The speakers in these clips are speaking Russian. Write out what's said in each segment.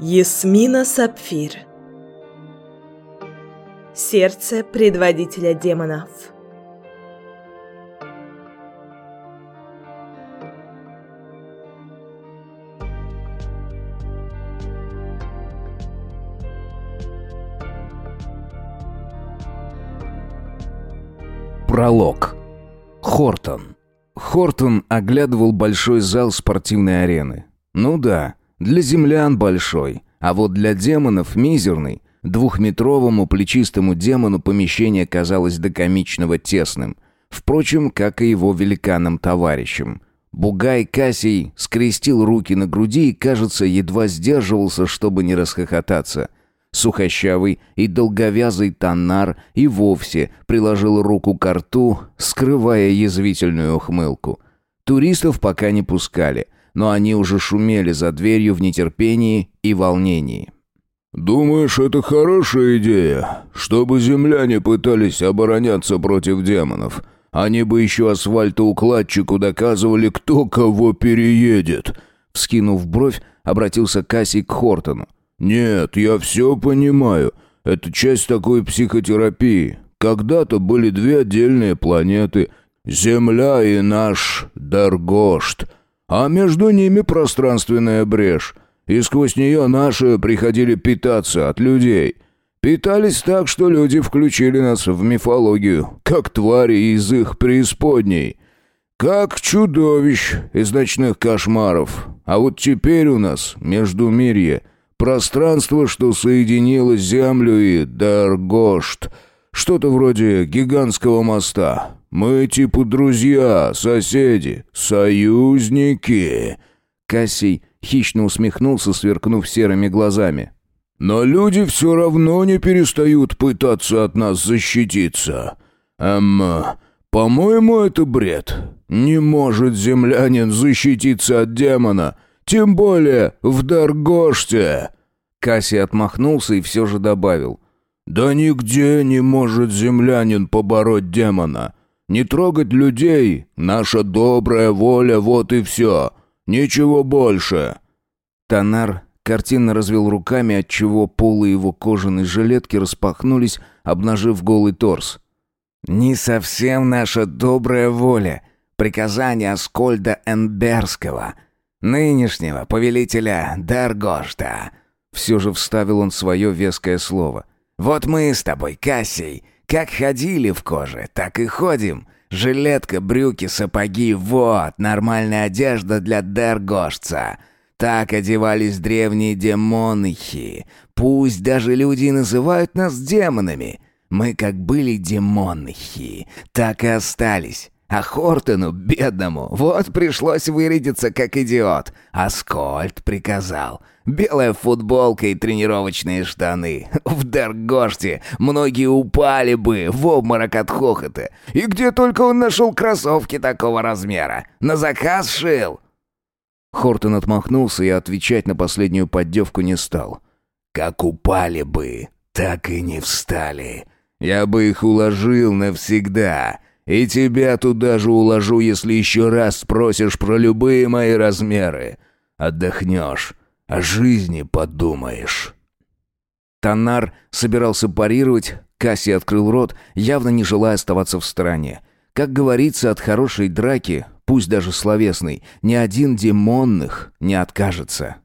Ясмина Сапфир Сердце предводителя демонов Пролог. Хортон. Хортон оглядывал большой зал спортивной арены. Ну да, для землян большой, а вот для демонов мизерный. Двухметровому плечистому демону помещение казалось до комичного тесным. Впрочем, как и его великанам-товарищам. Бугай Кассий скрестил руки на груди и, кажется, едва сдерживался, чтобы не расхохотаться – Сухощавый и долговязый Таннар и вовсе приложил руку к рту, скрывая язвительную ухмылку. Туристов пока не пускали, но они уже шумели за дверью в нетерпении и волнении. «Думаешь, это хорошая идея? Чтобы земляне пытались обороняться против демонов. Они бы еще асфальтоукладчику доказывали, кто кого переедет». Вскинув бровь, обратился Кассий к Хортону. «Нет, я все понимаю. Это часть такой психотерапии. Когда-то были две отдельные планеты — Земля и наш Даргошт, а между ними пространственная брешь, и сквозь нее наши приходили питаться от людей. Питались так, что люди включили нас в мифологию, как твари из их преисподней». Как чудовищ из ночных кошмаров. А вот теперь у нас Междумирье — Пространство, что соединило Землю и Даргошт. Что-то вроде гигантского моста. Мы типа друзья, соседи, союзники». Кассий хищно усмехнулся, сверкнув серыми глазами. «Но люди все равно не перестают пытаться от нас защититься. Эм, по-моему, это бред. Не может землянин защититься от демона, тем более в Даргоште!» Касси отмахнулся и все же добавил. «Да нигде не может землянин побороть демона. Не трогать людей — наша добрая воля, вот и все. Ничего больше». Тонар картинно развел руками, отчего полы его кожаной жилетки распахнулись, обнажив голый торс. «Не совсем наша добрая воля. Приказание Аскольда Энберского нынешнего повелителя Даргошта». Все же вставил он свое веское слово. «Вот мы с тобой, Кассий, как ходили в коже, так и ходим. Жилетка, брюки, сапоги — вот, нормальная одежда для Даргошца. Так одевались древние демонихи. Пусть даже люди называют нас демонами. Мы как были демонихи, так и остались. А Хортону, бедному, вот пришлось вырядиться как идиот. Аскольд приказал. Белая футболка и тренировочные штаны. В Даргоште многие упали бы в обморок от хохота. И где только он нашел кроссовки такого размера? На заказ шил. Хортон отмахнулся и отвечать на последнюю поддевку не стал. «Как упали бы, так и не встали. Я бы их уложил навсегда. И тебя туда же уложу, если еще раз спросишь про любые мои размеры. Отдохнешь, о жизни подумаешь». Танар собирался парировать, Касси открыл рот, явно не желая оставаться в стороне. Как говорится, от хорошей драки, пусть даже словесной, ни один демонных не откажется.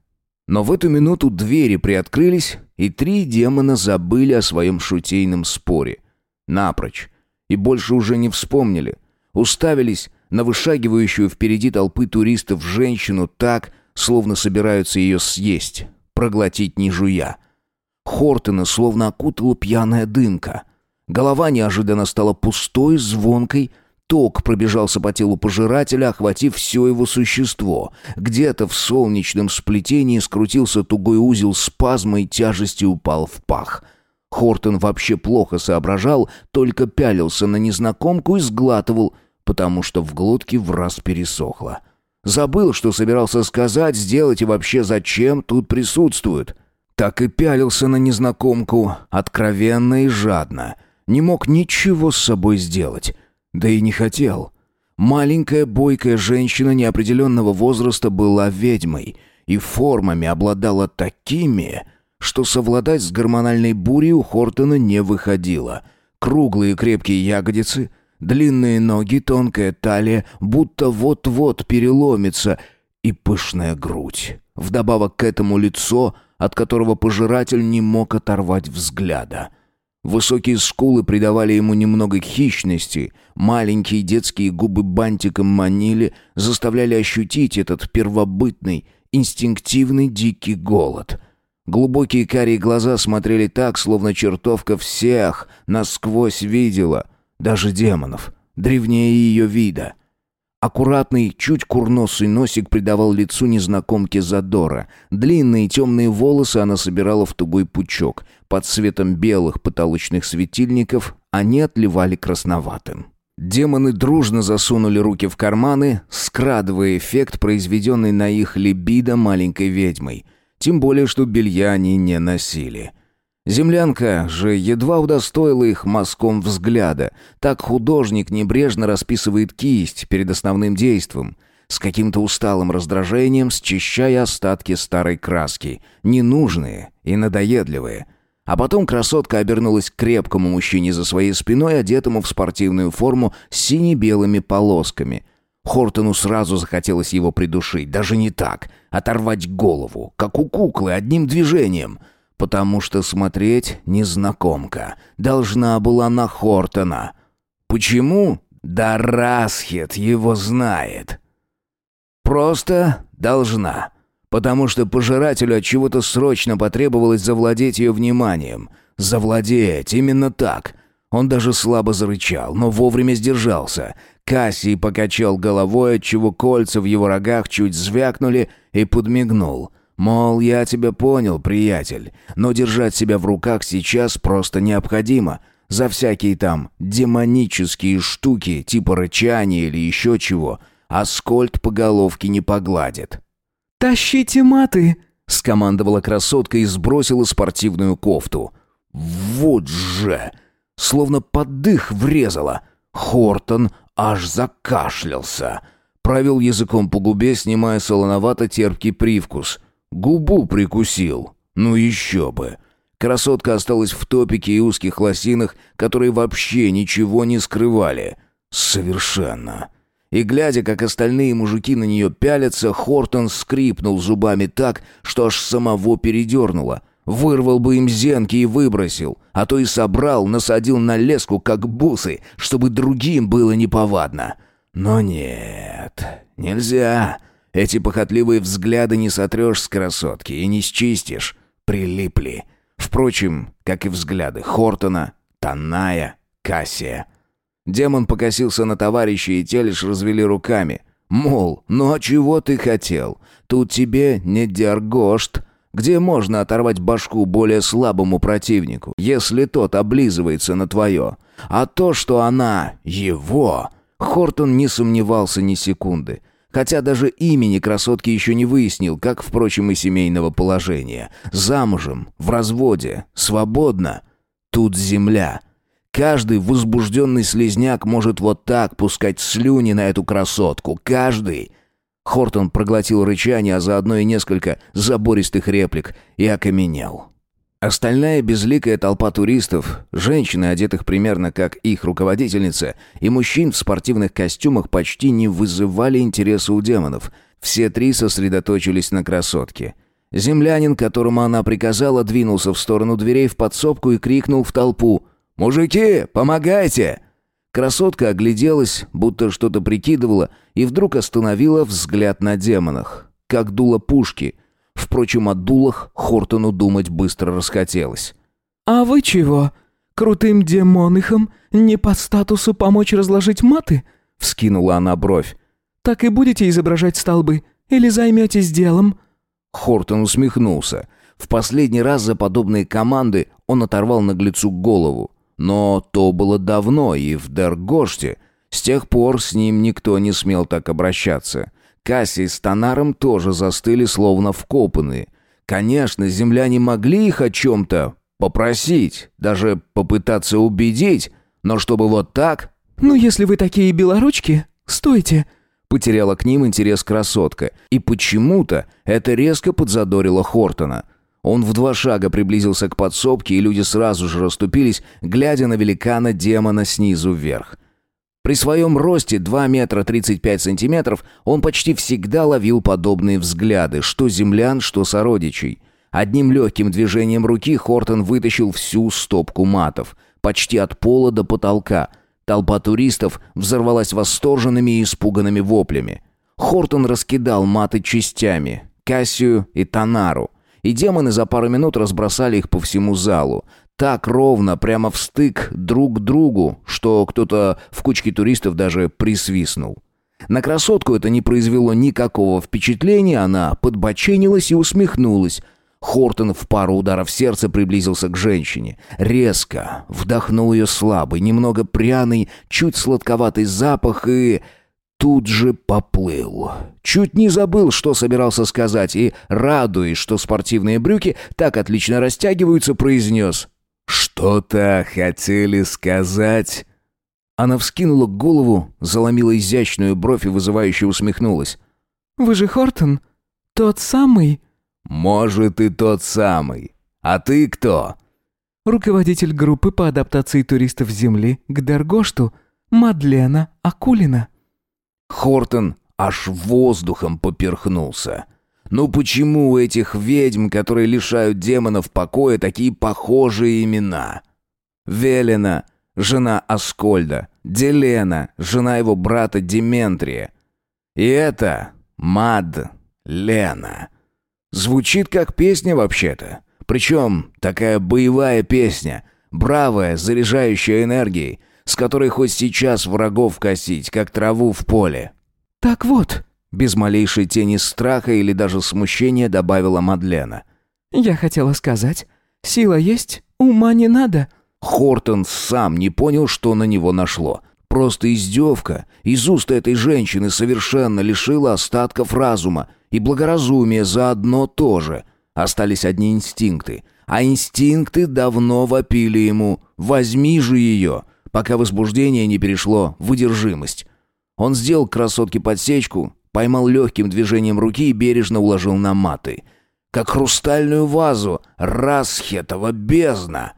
Но в эту минуту двери приоткрылись, и три демона забыли о своем шутейном споре. Напрочь и больше уже не вспомнили. Уставились на вышагивающую впереди толпы туристов женщину так, словно собираются ее съесть, проглотить не жуя. Хортона словно окутала пьяная дымка. Голова неожиданно стала пустой, звонкой, Ток пробежался по телу пожирателя, охватив все его существо. Где-то в солнечном сплетении скрутился тугой узел спазма и тяжести упал в пах — Хортон вообще плохо соображал, только пялился на незнакомку и сглатывал, потому что в глотке в раз пересохло. Забыл, что собирался сказать, сделать и вообще зачем тут присутствует. Так и пялился на незнакомку, откровенно и жадно. Не мог ничего с собой сделать. Да и не хотел. Маленькая бойкая женщина неопределенного возраста была ведьмой — и формами обладала такими, что совладать с гормональной бурей у Хортона не выходило. Круглые крепкие ягодицы, длинные ноги, тонкая талия, будто вот-вот переломится, и пышная грудь. Вдобавок к этому лицо, от которого пожиратель не мог оторвать взгляда. Высокие скулы придавали ему немного хищности, маленькие детские губы бантиком манили, заставляли ощутить этот первобытный, инстинктивный дикий голод. Глубокие карие глаза смотрели так, словно чертовка всех насквозь видела, даже демонов, древнее ее вида. Аккуратный, чуть курносый носик придавал лицу незнакомки задора. Длинные темные волосы она собирала в тугой пучок. Под светом белых потолочных светильников они отливали красноватым. Демоны дружно засунули руки в карманы, скрадывая эффект, произведенный на их либидо маленькой ведьмой. Тем более, что белья они не носили. Землянка же едва удостоила их мазком взгляда. Так художник небрежно расписывает кисть перед основным действием, с каким-то усталым раздражением счищая остатки старой краски, ненужные и надоедливые. А потом красотка обернулась к крепкому мужчине за своей спиной, одетому в спортивную форму с сине-белыми полосками. Хортону сразу захотелось его придушить, даже не так, оторвать голову, как у куклы, одним движением — потому что смотреть незнакомка должна была на Хортона. Почему? Да Расхет его знает. Просто должна. Потому что пожирателю от чего-то срочно потребовалось завладеть ее вниманием. Завладеть, именно так. Он даже слабо зарычал, но вовремя сдержался. Кассий покачал головой, отчего кольца в его рогах чуть звякнули и подмигнул — Мол, я тебя понял, приятель, но держать себя в руках сейчас просто необходимо. За всякие там демонические штуки, типа рычания или еще чего, Аскольд по головке не погладит. «Тащите маты!» — скомандовала красотка и сбросила спортивную кофту. «Вот же!» Словно под дых врезала. Хортон аж закашлялся. Провел языком по губе, снимая солоновато-терпкий привкус — Губу прикусил. Ну еще бы. Красотка осталась в топике и узких лосинах, которые вообще ничего не скрывали. Совершенно. И глядя, как остальные мужики на нее пялятся, Хортон скрипнул зубами так, что аж самого передернуло. Вырвал бы им зенки и выбросил, а то и собрал, насадил на леску, как бусы, чтобы другим было неповадно. Но нет, нельзя. Эти похотливые взгляды не сотрешь с красотки и не счистишь. Прилипли. Впрочем, как и взгляды Хортона, Таная, Кассия. Демон покосился на товарища, и те лишь развели руками. Мол, ну а чего ты хотел? Тут тебе не дергошт. Где можно оторвать башку более слабому противнику, если тот облизывается на твое? А то, что она его... Хортон не сомневался ни секунды. Хотя даже имени красотки еще не выяснил, как, впрочем, и семейного положения. Замужем, в разводе, свободно. Тут земля. Каждый возбужденный слезняк может вот так пускать слюни на эту красотку. Каждый. Хортон проглотил рычание, а заодно и несколько забористых реплик, и окаменел. Остальная безликая толпа туристов, женщины, одетых примерно как их руководительница, и мужчин в спортивных костюмах почти не вызывали интереса у демонов. Все три сосредоточились на красотке. Землянин, которому она приказала, двинулся в сторону дверей в подсобку и крикнул в толпу «Мужики, помогайте!» Красотка огляделась, будто что-то прикидывала, и вдруг остановила взгляд на демонах, как дуло пушки — Впрочем, о дулах Хортону думать быстро расхотелось. «А вы чего? Крутым демонихам не по статусу помочь разложить маты?» — вскинула она бровь. «Так и будете изображать столбы? Или займетесь делом?» Хортон усмехнулся. В последний раз за подобные команды он оторвал наглецу голову. Но то было давно и в Дергоште. С тех пор с ним никто не смел так обращаться. Кассий с Тонаром тоже застыли, словно вкопанные. Конечно, земляне могли их о чем-то попросить, даже попытаться убедить, но чтобы вот так... «Ну, если вы такие белоручки, стойте!» Потеряла к ним интерес красотка, и почему-то это резко подзадорило Хортона. Он в два шага приблизился к подсобке, и люди сразу же расступились, глядя на великана-демона снизу вверх. При своем росте 2 метра 35 сантиметров он почти всегда ловил подобные взгляды, что землян, что сородичей. Одним легким движением руки Хортон вытащил всю стопку матов, почти от пола до потолка. Толпа туристов взорвалась восторженными и испуганными воплями. Хортон раскидал маты частями, Кассию и Танару. И демоны за пару минут разбросали их по всему залу. Так ровно, прямо в стык друг к другу, что кто-то в кучке туристов даже присвистнул. На красотку это не произвело никакого впечатления, она подбоченилась и усмехнулась. Хортон в пару ударов сердца приблизился к женщине. Резко вдохнул ее слабый, немного пряный, чуть сладковатый запах и тут же поплыл. Чуть не забыл, что собирался сказать, и, радуясь, что спортивные брюки так отлично растягиваются, произнес «Что-то хотели сказать?» Она вскинула голову, заломила изящную бровь и вызывающе усмехнулась. «Вы же Хортон? Тот самый?» «Может, и тот самый. А ты кто?» «Руководитель группы по адаптации туристов Земли к Дергошту, Мадлена Акулина». Хортон аж воздухом поперхнулся. Ну почему у этих ведьм, которые лишают демонов покоя, такие похожие имена? Велена, жена Аскольда, Делена, жена его брата Дементрия. И это Мад Лена. Звучит как песня вообще-то. Причем такая боевая песня, бравая, заряжающая энергией, с которой хоть сейчас врагов косить, как траву в поле. «Так вот», — без малейшей тени страха или даже смущения добавила Мадлена. «Я хотела сказать, сила есть, ума не надо». Хортон сам не понял, что на него нашло. Просто издевка из уст этой женщины совершенно лишила остатков разума и благоразумия заодно тоже. Остались одни инстинкты. А инстинкты давно вопили ему «возьми же ее», пока возбуждение не перешло в выдержимость. Он сделал красотке подсечку, поймал легким движением руки и бережно уложил на маты. Как хрустальную вазу Расхетова бездна.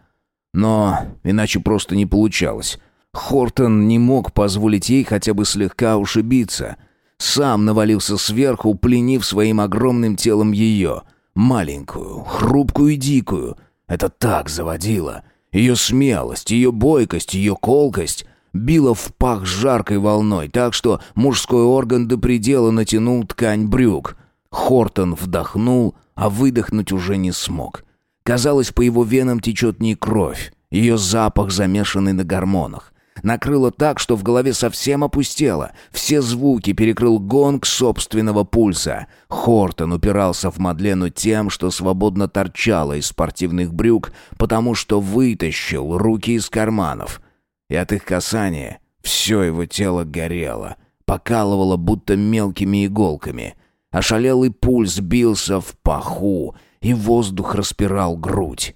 Но иначе просто не получалось. Хортон не мог позволить ей хотя бы слегка ушибиться. Сам навалился сверху, пленив своим огромным телом ее. Маленькую, хрупкую и дикую. Это так заводило. Ее смелость, ее бойкость, ее колкость била в пах жаркой волной, так что мужской орган до предела натянул ткань брюк. Хортон вдохнул, а выдохнуть уже не смог. Казалось, по его венам течет не кровь, ее запах замешанный на гормонах. Накрыло так, что в голове совсем опустело. Все звуки перекрыл гонг собственного пульса. Хортон упирался в Мадлену тем, что свободно торчало из спортивных брюк, потому что вытащил руки из карманов. И от их касания все его тело горело, покалывало будто мелкими иголками. Ошалелый пульс бился в паху, и воздух распирал грудь.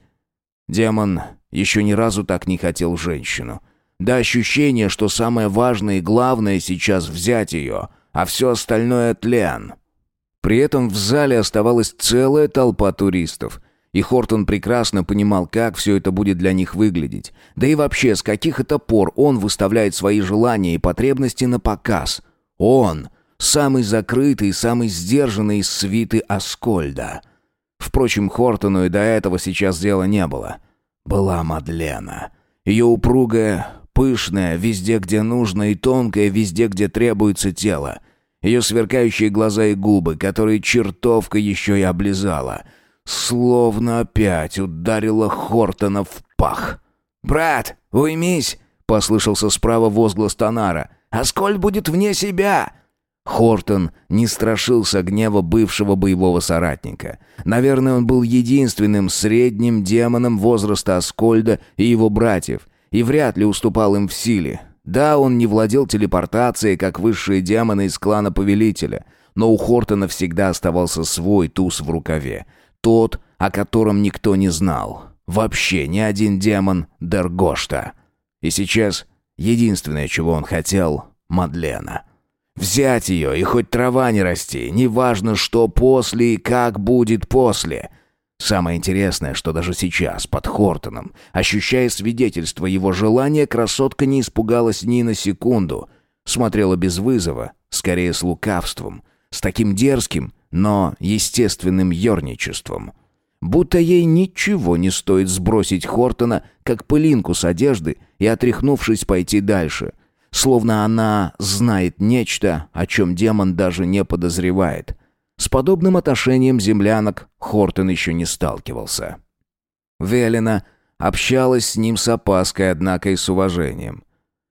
Демон еще ни разу так не хотел женщину — до ощущения, что самое важное и главное сейчас взять ее, а все остальное тлен. При этом в зале оставалась целая толпа туристов. И Хортон прекрасно понимал, как все это будет для них выглядеть. Да и вообще, с каких это пор он выставляет свои желания и потребности на показ. Он, самый закрытый, самый сдержанный из свиты Аскольда. Впрочем, Хортону и до этого сейчас дела не было. Была Мадлена. Ее упругая, Пышная везде, где нужно, и тонкая везде, где требуется тело. Ее сверкающие глаза и губы, которые чертовка еще и облизала. Словно опять ударила Хортона в пах. «Брат, уймись!» — послышался справа возглас Тонара. «Аскольд будет вне себя!» Хортон не страшился гнева бывшего боевого соратника. Наверное, он был единственным средним демоном возраста Аскольда и его братьев — и вряд ли уступал им в силе. Да, он не владел телепортацией, как высшие демоны из клана Повелителя, но у Хортона всегда оставался свой туз в рукаве. Тот, о котором никто не знал. Вообще ни один демон Дергошта. И сейчас единственное, чего он хотел — Мадлена. Взять ее, и хоть трава не расти, неважно, что после и как будет после. Самое интересное, что даже сейчас, под Хортоном, ощущая свидетельство его желания, красотка не испугалась ни на секунду. Смотрела без вызова, скорее с лукавством, с таким дерзким, но естественным ерничеством. Будто ей ничего не стоит сбросить Хортона, как пылинку с одежды, и, отряхнувшись, пойти дальше — Словно она знает нечто, о чем демон даже не подозревает. С подобным отношением землянок Хортон еще не сталкивался. Велина общалась с ним с опаской, однако и с уважением.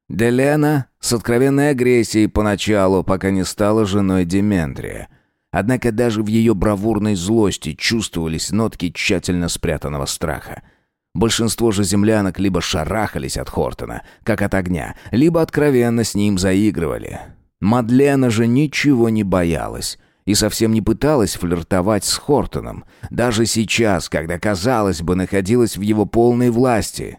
Делена с откровенной агрессией поначалу, пока не стала женой Дементрия. Однако даже в ее бравурной злости чувствовались нотки тщательно спрятанного страха – Большинство же землянок либо шарахались от Хортона, как от огня, либо откровенно с ним заигрывали. Мадлена же ничего не боялась и совсем не пыталась флиртовать с Хортоном, даже сейчас, когда, казалось бы, находилась в его полной власти.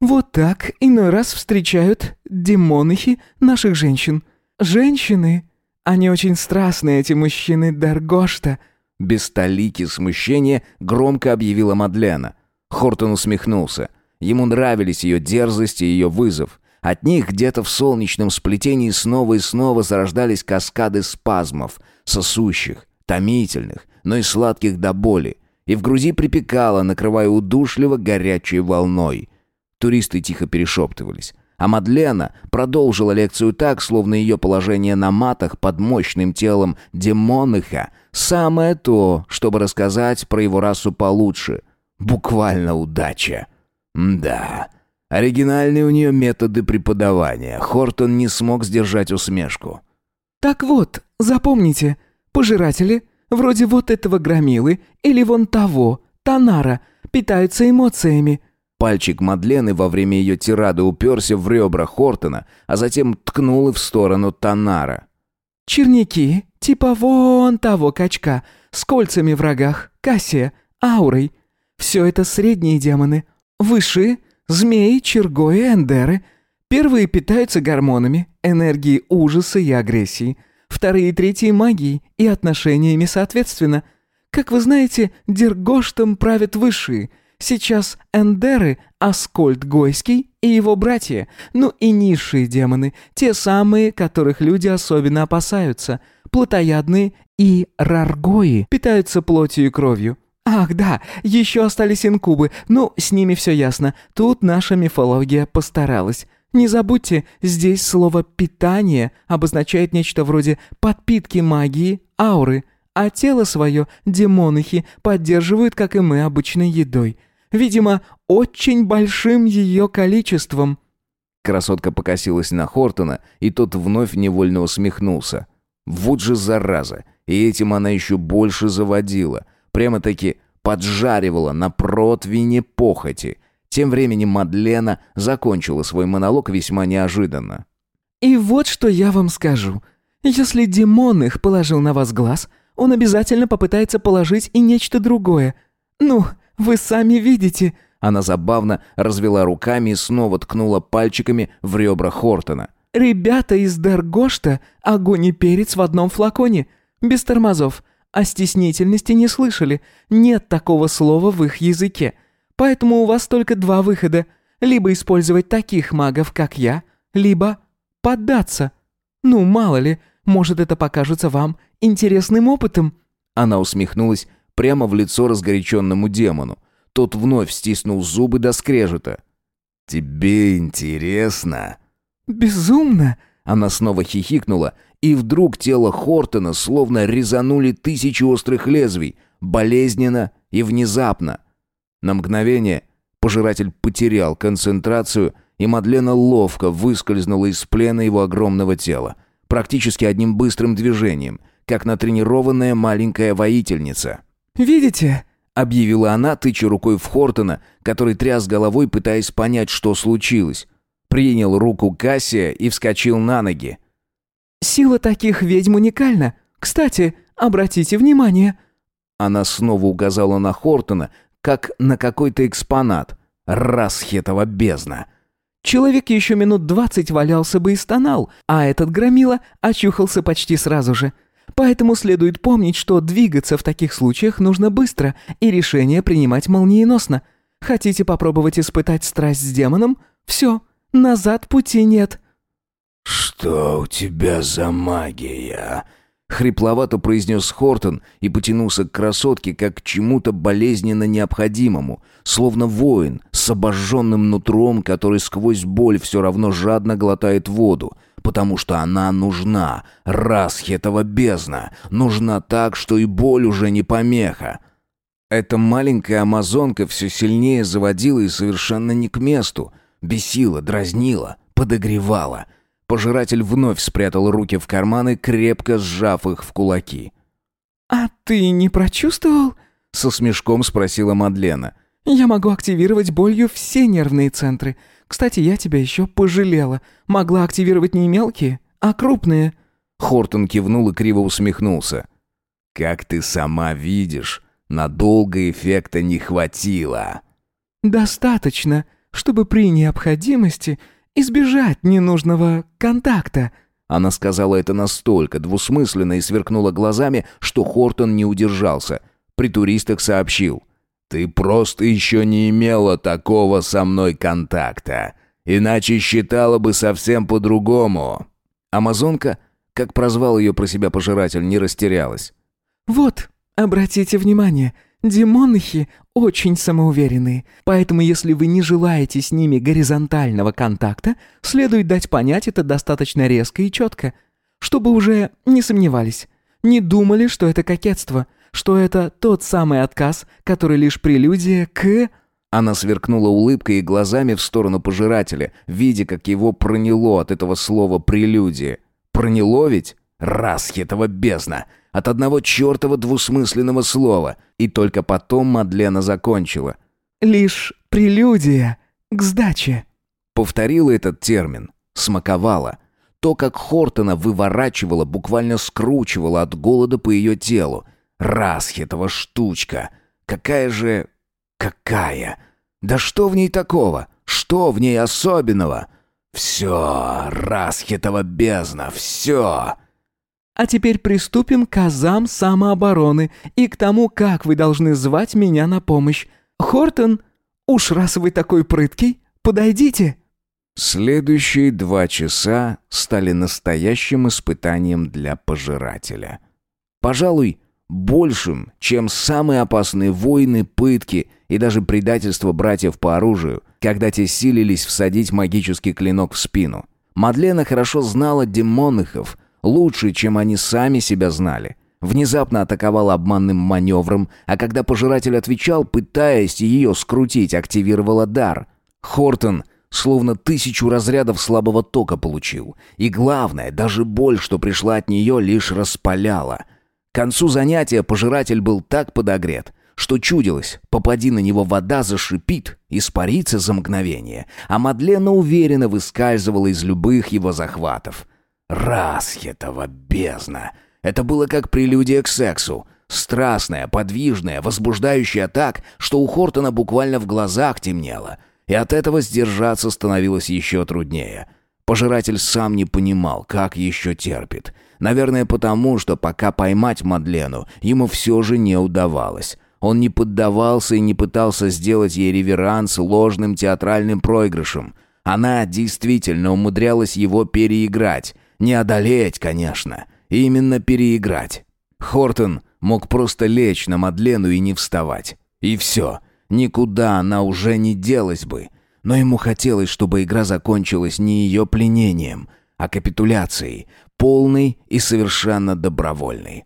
«Вот так иной раз встречают демонихи наших женщин. Женщины, они очень страстные, эти мужчины Даргошта», без столики смущения громко объявила Мадлена – Хортон усмехнулся. Ему нравились ее дерзость и ее вызов. От них где-то в солнечном сплетении снова и снова зарождались каскады спазмов, сосущих, томительных, но и сладких до боли. И в груди припекало, накрывая удушливо горячей волной. Туристы тихо перешептывались. А Мадлена продолжила лекцию так, словно ее положение на матах под мощным телом демоныха самое то, чтобы рассказать про его расу получше — Буквально удача. Да, оригинальные у нее методы преподавания. Хортон не смог сдержать усмешку. «Так вот, запомните, пожиратели, вроде вот этого громилы или вон того, Танара, питаются эмоциями». Пальчик Мадлены во время ее тирады уперся в ребра Хортона, а затем ткнул и в сторону Танара. «Черняки, типа вон того качка, с кольцами в рогах, Кассия, аурой, все это средние демоны. Высшие – змеи, чергои, эндеры. Первые питаются гормонами, энергией ужаса и агрессии. Вторые и третьи – магией и отношениями соответственно. Как вы знаете, Дергоштом правят высшие. Сейчас эндеры – Аскольд Гойский и его братья. Ну и низшие демоны, те самые, которых люди особенно опасаются. Плотоядные и раргои питаются плотью и кровью. «Ах, да, еще остались инкубы. Ну, с ними все ясно. Тут наша мифология постаралась. Не забудьте, здесь слово «питание» обозначает нечто вроде подпитки магии, ауры, а тело свое демонахи поддерживают, как и мы, обычной едой. Видимо, очень большим ее количеством». Красотка покосилась на Хортона, и тот вновь невольно усмехнулся. Вот же зараза, и этим она еще больше заводила — Прямо-таки поджаривала на противне похоти. Тем временем Мадлена закончила свой монолог весьма неожиданно. «И вот что я вам скажу. Если демон их положил на вас глаз, он обязательно попытается положить и нечто другое. Ну, вы сами видите...» Она забавно развела руками и снова ткнула пальчиками в ребра Хортона. «Ребята из Даргошта — огонь и перец в одном флаконе, без тормозов. О стеснительности не слышали. Нет такого слова в их языке. Поэтому у вас только два выхода. Либо использовать таких магов, как я, либо поддаться. Ну, мало ли, может, это покажется вам интересным опытом». Она усмехнулась прямо в лицо разгоряченному демону. Тот вновь стиснул зубы до скрежета. «Тебе интересно?» «Безумно!» Она снова хихикнула и вдруг тело Хортона словно резанули тысячи острых лезвий, болезненно и внезапно. На мгновение пожиратель потерял концентрацию, и Мадлена ловко выскользнула из плена его огромного тела, практически одним быстрым движением, как натренированная маленькая воительница. «Видите?» — объявила она, тыча рукой в Хортона, который тряс головой, пытаясь понять, что случилось. Принял руку Кассия и вскочил на ноги. Сила таких ведьм уникальна. Кстати, обратите внимание». Она снова указала на Хортона, как на какой-то экспонат. Расхетова бездна. Человек еще минут двадцать валялся бы и стонал, а этот громила очухался почти сразу же. Поэтому следует помнить, что двигаться в таких случаях нужно быстро и решение принимать молниеносно. Хотите попробовать испытать страсть с демоном? Все, назад пути нет». «Что у тебя за магия?» Хрипловато произнес Хортон и потянулся к красотке как к чему-то болезненно необходимому, словно воин с обожженным нутром, который сквозь боль все равно жадно глотает воду, потому что она нужна, расхетова бездна, нужна так, что и боль уже не помеха. Эта маленькая амазонка все сильнее заводила и совершенно не к месту, бесила, дразнила, подогревала — Пожиратель вновь спрятал руки в карманы, крепко сжав их в кулаки. «А ты не прочувствовал?» — со смешком спросила Мадлена. «Я могу активировать болью все нервные центры. Кстати, я тебя еще пожалела. Могла активировать не мелкие, а крупные». Хортон кивнул и криво усмехнулся. «Как ты сама видишь, надолго эффекта не хватило». «Достаточно, чтобы при необходимости избежать ненужного контакта». Она сказала это настолько двусмысленно и сверкнула глазами, что Хортон не удержался. При туристах сообщил. «Ты просто еще не имела такого со мной контакта. Иначе считала бы совсем по-другому». Амазонка, как прозвал ее про себя пожиратель, не растерялась. «Вот, обратите внимание, Демонахи очень самоуверенные, поэтому если вы не желаете с ними горизонтального контакта, следует дать понять это достаточно резко и четко, чтобы уже не сомневались, не думали, что это кокетство, что это тот самый отказ, который лишь прелюдия к... Она сверкнула улыбкой и глазами в сторону пожирателя, видя, как его проняло от этого слова «прелюдия». Проняло ведь? Раз этого бездна! От одного чертова двусмысленного слова. И только потом Мадлена закончила. «Лишь прелюдия к сдаче». Повторила этот термин. Смаковала. То, как Хортона выворачивала, буквально скручивала от голода по ее телу. Расхитова штучка. Какая же... Какая? Да что в ней такого? Что в ней особенного? Все, Расхитова бездна, все. А теперь приступим к азам самообороны и к тому, как вы должны звать меня на помощь. Хортон, уж раз вы такой прыткий, подойдите». Следующие два часа стали настоящим испытанием для пожирателя. Пожалуй, большим, чем самые опасные войны, пытки и даже предательство братьев по оружию, когда те силились всадить магический клинок в спину. Мадлена хорошо знала демонихов, лучше, чем они сами себя знали. Внезапно атаковал обманным маневром, а когда пожиратель отвечал, пытаясь ее скрутить, активировала дар. Хортон словно тысячу разрядов слабого тока получил. И главное, даже боль, что пришла от нее, лишь распаляла. К концу занятия пожиратель был так подогрет, что чудилось, попади на него вода зашипит, испарится за мгновение, а Мадлена уверенно выскальзывала из любых его захватов. Расхетова бездна! Это было как прелюдия к сексу. Страстная, подвижная, возбуждающая так, что у Хортона буквально в глазах темнело. И от этого сдержаться становилось еще труднее. Пожиратель сам не понимал, как еще терпит. Наверное, потому, что пока поймать Мадлену ему все же не удавалось. Он не поддавался и не пытался сделать ей реверанс ложным театральным проигрышем. Она действительно умудрялась его переиграть. Не одолеть, конечно. Именно переиграть. Хортон мог просто лечь на Мадлену и не вставать. И все. Никуда она уже не делась бы. Но ему хотелось, чтобы игра закончилась не ее пленением, а капитуляцией, полной и совершенно добровольной.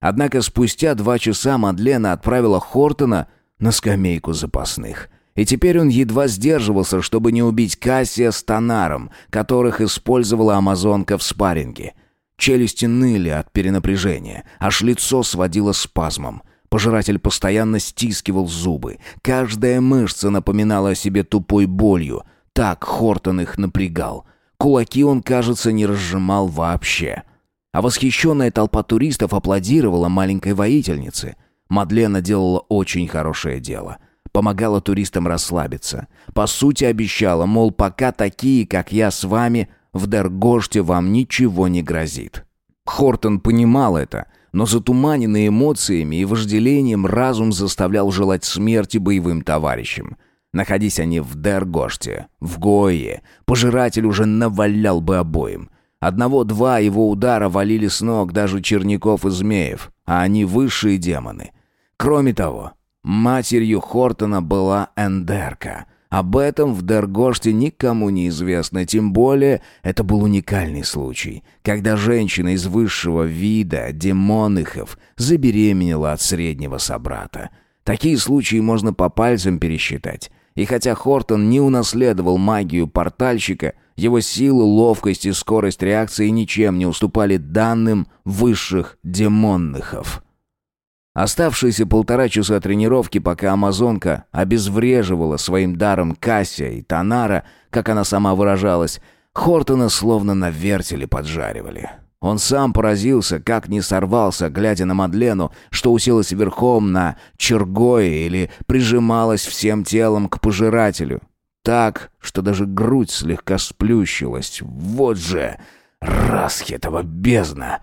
Однако спустя два часа Мадлена отправила Хортона на скамейку запасных – и теперь он едва сдерживался, чтобы не убить Кассия с Тонаром, которых использовала амазонка в спарринге. Челюсти ныли от перенапряжения, аж лицо сводило спазмом. Пожиратель постоянно стискивал зубы. Каждая мышца напоминала о себе тупой болью. Так Хортон их напрягал. Кулаки он, кажется, не разжимал вообще. А восхищенная толпа туристов аплодировала маленькой воительнице. Мадлена делала очень хорошее дело — помогала туристам расслабиться. По сути обещала, мол, пока такие, как я с вами, в Дергоште вам ничего не грозит. Хортон понимал это, но затуманенный эмоциями и вожделением разум заставлял желать смерти боевым товарищам. Находись они в Дергоште, в Гое, пожиратель уже навалял бы обоим. Одного-два его удара валили с ног даже черняков и змеев, а они высшие демоны. Кроме того, матерью Хортона была Эндерка. Об этом в Дергоште никому не известно, тем более это был уникальный случай, когда женщина из высшего вида, демоныхов, забеременела от среднего собрата. Такие случаи можно по пальцам пересчитать. И хотя Хортон не унаследовал магию портальщика, его силы, ловкость и скорость реакции ничем не уступали данным высших демонныхов. Оставшиеся полтора часа тренировки, пока амазонка обезвреживала своим даром Кассия и Танара, как она сама выражалась, Хортона словно на вертеле поджаривали. Он сам поразился, как не сорвался, глядя на Мадлену, что уселась верхом на чергое или прижималась всем телом к пожирателю. Так, что даже грудь слегка сплющилась. Вот же! Расхитова бездна!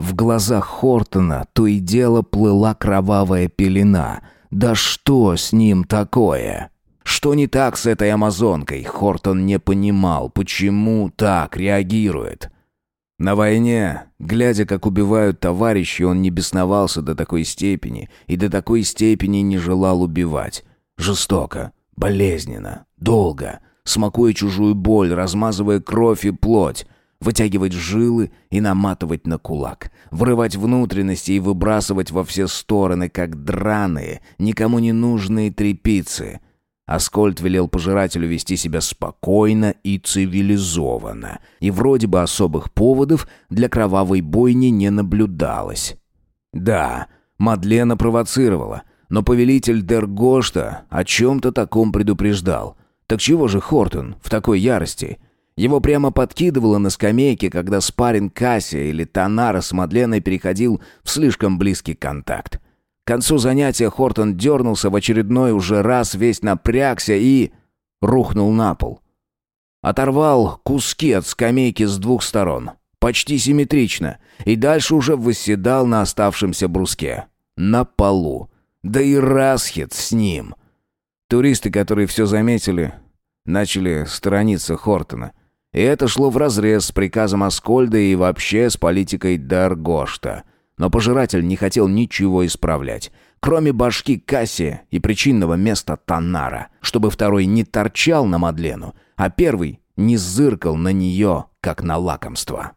В глазах Хортона то и дело плыла кровавая пелена. Да что с ним такое? Что не так с этой амазонкой? Хортон не понимал, почему так реагирует. На войне, глядя, как убивают товарищи, он не бесновался до такой степени и до такой степени не желал убивать. Жестоко, болезненно, долго, смакуя чужую боль, размазывая кровь и плоть вытягивать жилы и наматывать на кулак, врывать внутренности и выбрасывать во все стороны, как драные, никому не нужные трепицы. Аскольд велел пожирателю вести себя спокойно и цивилизованно, и вроде бы особых поводов для кровавой бойни не наблюдалось. Да, Мадлена провоцировала, но повелитель Дергошта о чем-то таком предупреждал. Так чего же Хортон в такой ярости? Его прямо подкидывало на скамейке, когда спарринг Кассия или Танара с Мадленой переходил в слишком близкий контакт. К концу занятия Хортон дернулся в очередной уже раз, весь напрягся и... рухнул на пол. Оторвал куски от скамейки с двух сторон. Почти симметрично. И дальше уже восседал на оставшемся бруске. На полу. Да и Расхит с ним. Туристы, которые все заметили, начали сторониться Хортона. И это шло вразрез с приказом Аскольда и вообще с политикой Даргошта. Но пожиратель не хотел ничего исправлять, кроме башки Кассия и причинного места Танара, чтобы второй не торчал на Мадлену, а первый не зыркал на нее, как на лакомство.